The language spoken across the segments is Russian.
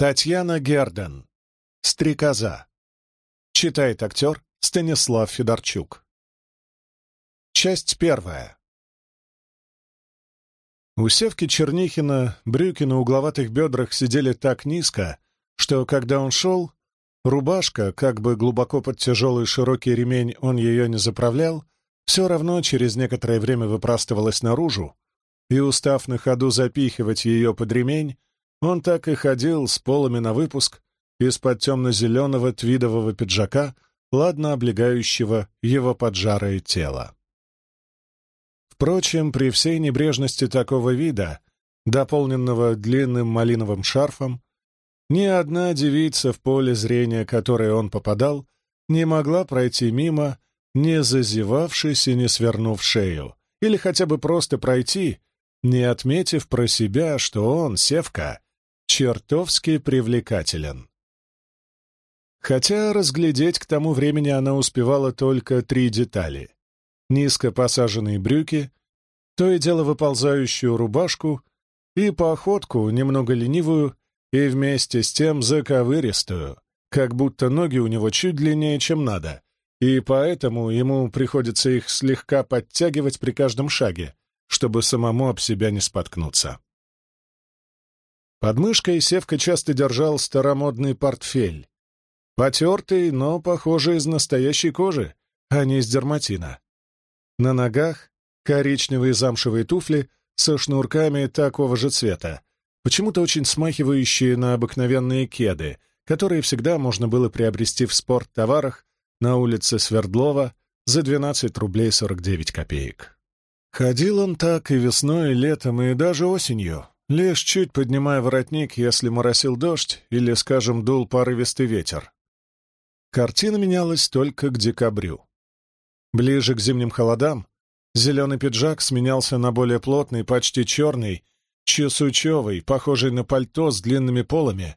Татьяна Герден. Стрекоза. Читает актер Станислав Федорчук. Часть первая. У Севки Чернихина брюки на угловатых бедрах сидели так низко, что, когда он шел, рубашка, как бы глубоко под тяжелый широкий ремень он ее не заправлял, все равно через некоторое время выпрастывалась наружу, и, устав на ходу запихивать ее под ремень, он так и ходил с полами на выпуск из-под темно-зеленого твидового пиджака, ладно облегающего его поджарое тело. Впрочем, при всей небрежности такого вида, дополненного длинным малиновым шарфом, ни одна девица в поле зрения, которое он попадал, не могла пройти мимо, не зазевавшись и не свернув шею, или хотя бы просто пройти, не отметив про себя, что он, Севка, чертовски привлекателен. Хотя разглядеть к тому времени она успевала только три детали. Низко посаженные брюки, то и дело выползающую рубашку и походку, немного ленивую и вместе с тем заковыристую, как будто ноги у него чуть длиннее, чем надо, и поэтому ему приходится их слегка подтягивать при каждом шаге, чтобы самому об себя не споткнуться. Под мышкой Севка часто держал старомодный портфель. Потертый, но, похоже, из настоящей кожи, а не из дерматина. На ногах коричневые замшевые туфли со шнурками такого же цвета, почему-то очень смахивающие на обыкновенные кеды, которые всегда можно было приобрести в спорттоварах на улице Свердлова за 12 рублей 49 копеек. Ходил он так и весной, и летом, и даже осенью, лишь чуть поднимая воротник, если моросил дождь или, скажем, дул порывистый ветер. Картина менялась только к декабрю. Ближе к зимним холодам зеленый пиджак сменялся на более плотный, почти черный, чесучевый, похожий на пальто с длинными полами,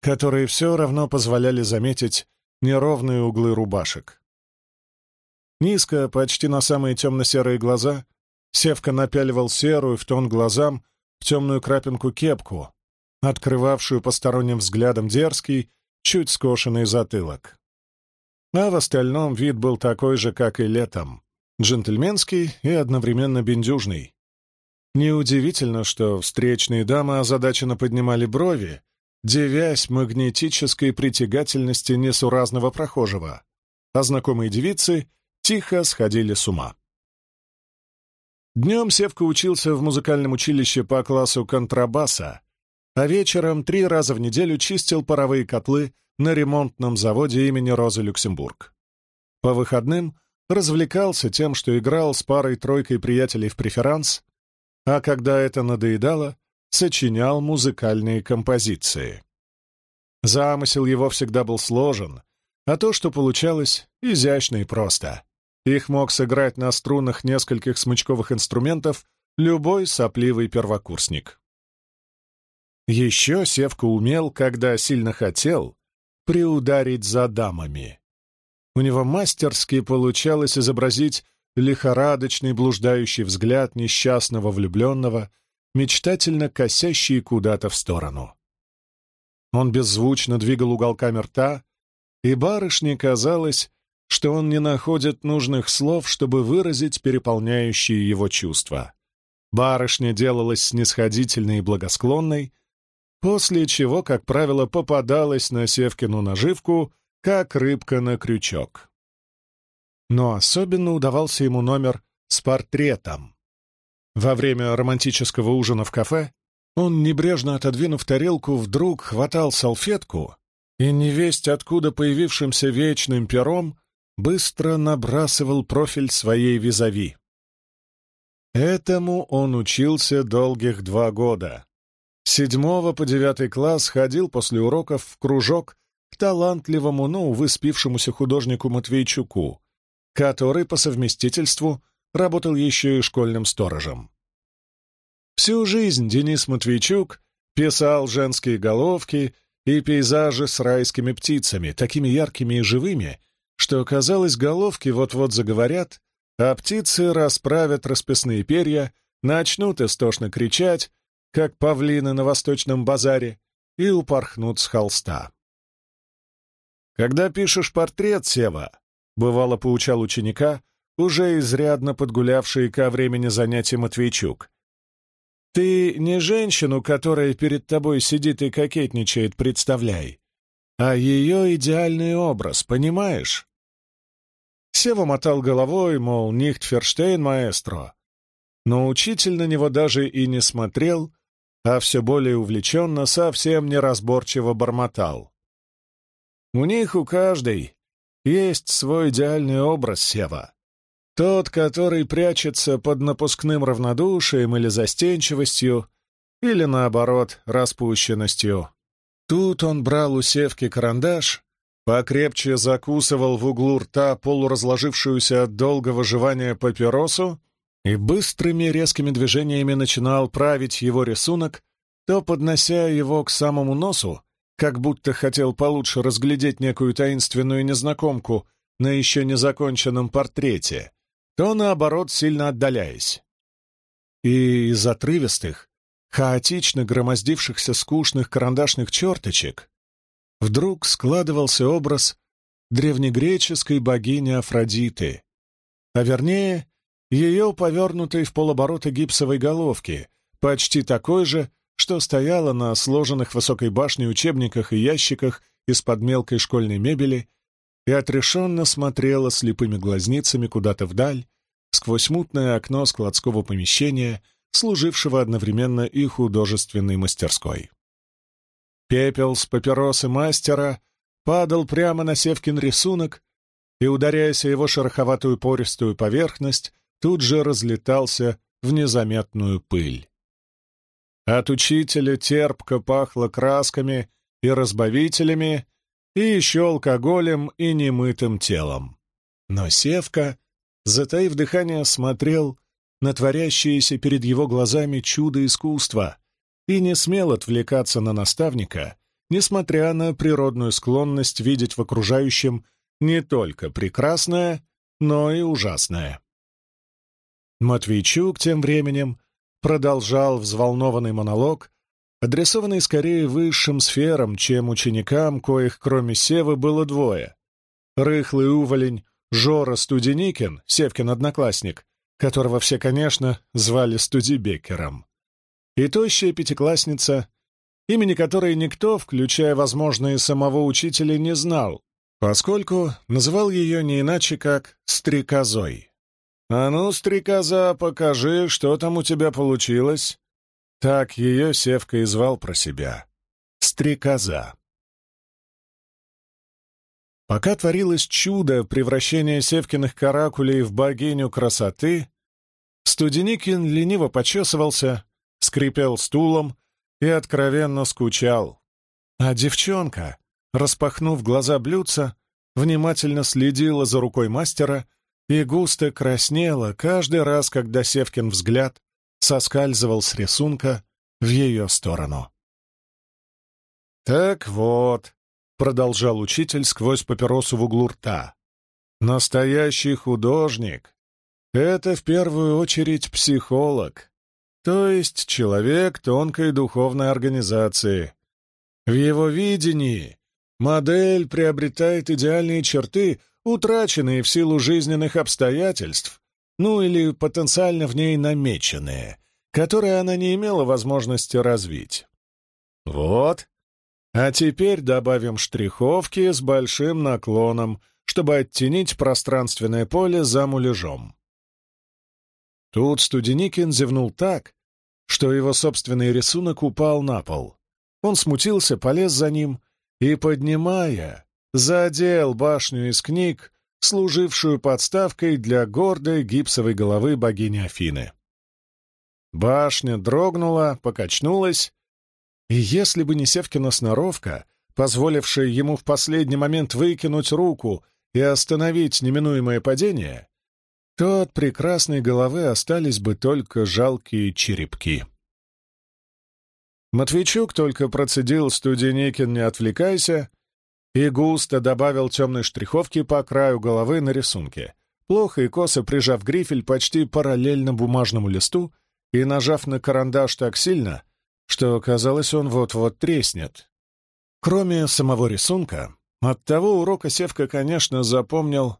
которые все равно позволяли заметить неровные углы рубашек. Низко, почти на самые темно-серые глаза, Севка напяливал серую в тон глазам в темную крапинку кепку, открывавшую посторонним взглядом дерзкий, чуть скошенный затылок. А в остальном вид был такой же, как и летом, джентльменский и одновременно бендюжный. Неудивительно, что встречные дамы озадаченно поднимали брови, девясь магнетической притягательности несуразного прохожего, а знакомые девицы тихо сходили с ума. Днем Севка учился в музыкальном училище по классу контрабаса, а вечером три раза в неделю чистил паровые котлы на ремонтном заводе имени Розы Люксембург. По выходным развлекался тем, что играл с парой-тройкой приятелей в преферанс, а когда это надоедало, сочинял музыкальные композиции. Замысел его всегда был сложен, а то, что получалось, изящно и просто. Их мог сыграть на струнах нескольких смычковых инструментов любой сопливый первокурсник. Еще Севка умел, когда сильно хотел, приударить за дамами. У него мастерски получалось изобразить лихорадочный блуждающий взгляд несчастного влюбленного, мечтательно косящий куда-то в сторону. Он беззвучно двигал уголками рта, и барышне казалось, что он не находит нужных слов, чтобы выразить переполняющие его чувства. Барышня делалась снисходительной и благосклонной, после чего, как правило, попадалась на Севкину наживку, как рыбка на крючок. Но особенно удавался ему номер с портретом. Во время романтического ужина в кафе он, небрежно отодвинув тарелку, вдруг хватал салфетку и, невесть откуда появившимся вечным пером, быстро набрасывал профиль своей визави. Этому он учился долгих два года. С седьмого по девятый класс ходил после уроков в кружок к талантливому, но, увы, спившемуся художнику Матвейчуку, который по совместительству работал еще и школьным сторожем. Всю жизнь Денис Матвейчук писал женские головки и пейзажи с райскими птицами, такими яркими и живыми, что, казалось, головки вот-вот заговорят, а птицы расправят расписные перья, начнут истошно кричать, как павлины на восточном базаре, и упорхнут с холста. «Когда пишешь портрет, Сева», — бывало поучал ученика, уже изрядно подгулявший ко времени занятий Матвейчук, «ты не женщину, которая перед тобой сидит и кокетничает, представляй, а ее идеальный образ, понимаешь?» Сева мотал головой, мол, нихтферштейн маэстро, но учитель на него даже и не смотрел, а все более увлеченно, совсем неразборчиво бормотал. У них у каждой есть свой идеальный образ Сева. Тот, который прячется под напускным равнодушием или застенчивостью, или, наоборот, распущенностью. Тут он брал у Севки карандаш, покрепче закусывал в углу рта полуразложившуюся от долгого жевания папиросу и быстрыми резкими движениями начинал править его рисунок, то поднося его к самому носу, как будто хотел получше разглядеть некую таинственную незнакомку на еще незаконченном портрете, то, наоборот, сильно отдаляясь. И из отрывистых, хаотично громоздившихся скучных карандашных черточек вдруг складывался образ древнегреческой богини Афродиты, а вернее, ее повернутой в полоборота гипсовой головки, почти такой же, что стояла на сложенных высокой башней учебниках и ящиках из-под мелкой школьной мебели и отрешенно смотрела слепыми глазницами куда-то вдаль, сквозь мутное окно складского помещения, служившего одновременно и художественной мастерской. Пепел с папиросы мастера падал прямо на Севкин рисунок и, ударяясь о его шероховатую пористую поверхность, тут же разлетался в незаметную пыль. От учителя терпко пахло красками и разбавителями, и еще алкоголем и немытым телом. Но Севка, затаив дыхание, смотрел на творящееся перед его глазами чудо искусства и не смел отвлекаться на наставника, несмотря на природную склонность видеть в окружающем не только прекрасное, но и ужасное. Матвейчук тем временем продолжал взволнованный монолог, адресованный скорее высшим сферам, чем ученикам, коих кроме Севы было двое. Рыхлый уволень Жора Студеникин, Севкин одноклассник, которого все, конечно, звали Студибекером, и тощая пятиклассница, имени которой никто, включая, возможно, и самого учителя, не знал, поскольку называл ее не иначе, как «стрекозой». «А ну, стрекоза, покажи, что там у тебя получилось!» Так ее Севка и звал про себя. Стрекоза. Пока творилось чудо превращения Севкиных каракулей в богиню красоты, Студеникин лениво почесывался, скрипел стулом и откровенно скучал. А девчонка, распахнув глаза блюдца, внимательно следила за рукой мастера и густо краснела каждый раз, когда Севкин взгляд соскальзывал с рисунка в ее сторону. «Так вот», — продолжал учитель сквозь папиросу в углу рта, — «настоящий художник — это в первую очередь психолог, то есть человек тонкой духовной организации. В его видении модель приобретает идеальные черты, утраченные в силу жизненных обстоятельств, ну или потенциально в ней намеченные, которые она не имела возможности развить. Вот. А теперь добавим штриховки с большим наклоном, чтобы оттенить пространственное поле за муляжом. Тут Студеникин зевнул так, что его собственный рисунок упал на пол. Он смутился, полез за ним и, поднимая, задел башню из книг, служившую подставкой для гордой гипсовой головы богини Афины. Башня дрогнула, покачнулась, и если бы не Севкина сноровка, позволившая ему в последний момент выкинуть руку и остановить неминуемое падение, то от прекрасной головы остались бы только жалкие черепки. Матвейчук только процедил Студеникин «не отвлекайся», и густо добавил темной штриховки по краю головы на рисунке, плохо и косо прижав грифель почти параллельно бумажному листу и нажав на карандаш так сильно, что, казалось, он вот-вот треснет. Кроме самого рисунка, от того урока Севка, конечно, запомнил,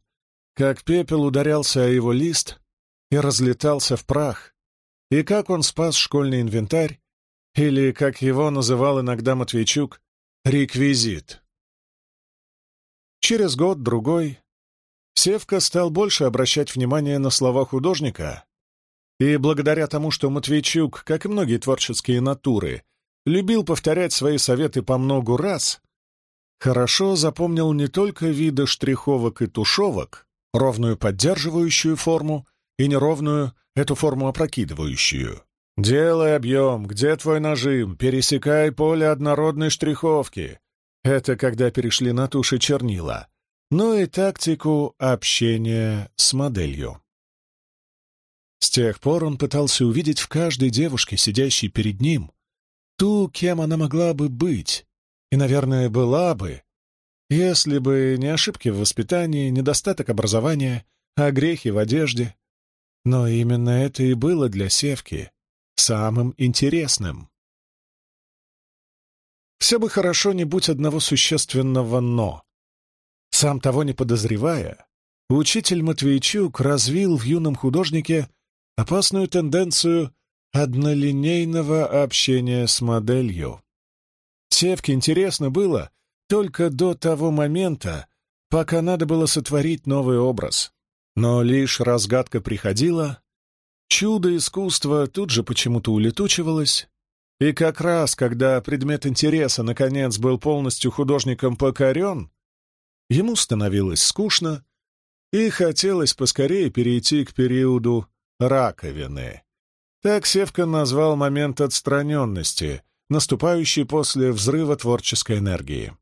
как пепел ударялся о его лист и разлетался в прах, и как он спас школьный инвентарь, или, как его называл иногда Матвейчук, реквизит. Через год-другой Севка стал больше обращать внимание на слова художника, и благодаря тому, что Матвейчук, как и многие творческие натуры, любил повторять свои советы по многу раз, хорошо запомнил не только виды штриховок и тушевок, ровную поддерживающую форму и неровную, эту форму опрокидывающую. «Делай объем, где твой нажим, пересекай поле однородной штриховки». Это когда перешли на туши чернила, но и тактику общения с моделью. С тех пор он пытался увидеть в каждой девушке, сидящей перед ним, ту, кем она могла бы быть, и, наверное, была бы, если бы не ошибки в воспитании, недостаток образования, а грехи в одежде. Но именно это и было для Севки самым интересным. Все бы хорошо, не будь одного существенного «но». Сам того не подозревая, учитель Матвейчук развил в юном художнике опасную тенденцию однолинейного общения с моделью. Севке интересно было только до того момента, пока надо было сотворить новый образ. Но лишь разгадка приходила, чудо искусства тут же почему-то улетучивалось, и как раз, когда предмет интереса, наконец, был полностью художником покорен, ему становилось скучно, и хотелось поскорее перейти к периоду раковины. Так Севка назвал момент отстраненности, наступающий после взрыва творческой энергии.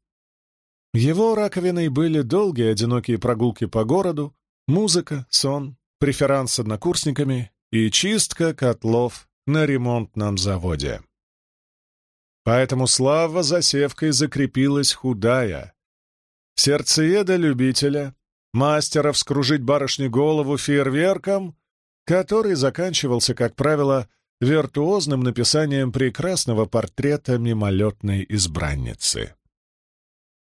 Его раковиной были долгие одинокие прогулки по городу, музыка, сон, преферанс с однокурсниками и чистка котлов на ремонтном заводе. Поэтому слава за Севкой закрепилась худая. Сердцееда-любителя, мастера вскружить барышне голову фейерверком который заканчивался, как правило, виртуозным написанием прекрасного портрета мимолетной избранницы.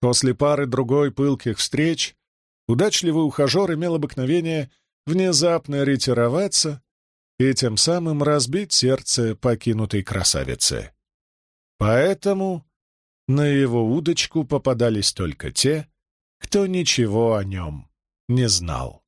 После пары-другой пылких встреч удачливый ухажер имел обыкновение внезапно ретироваться и тем самым разбить сердце покинутой красавицы. Поэтому на его удочку попадались только те, кто ничего о нем не знал.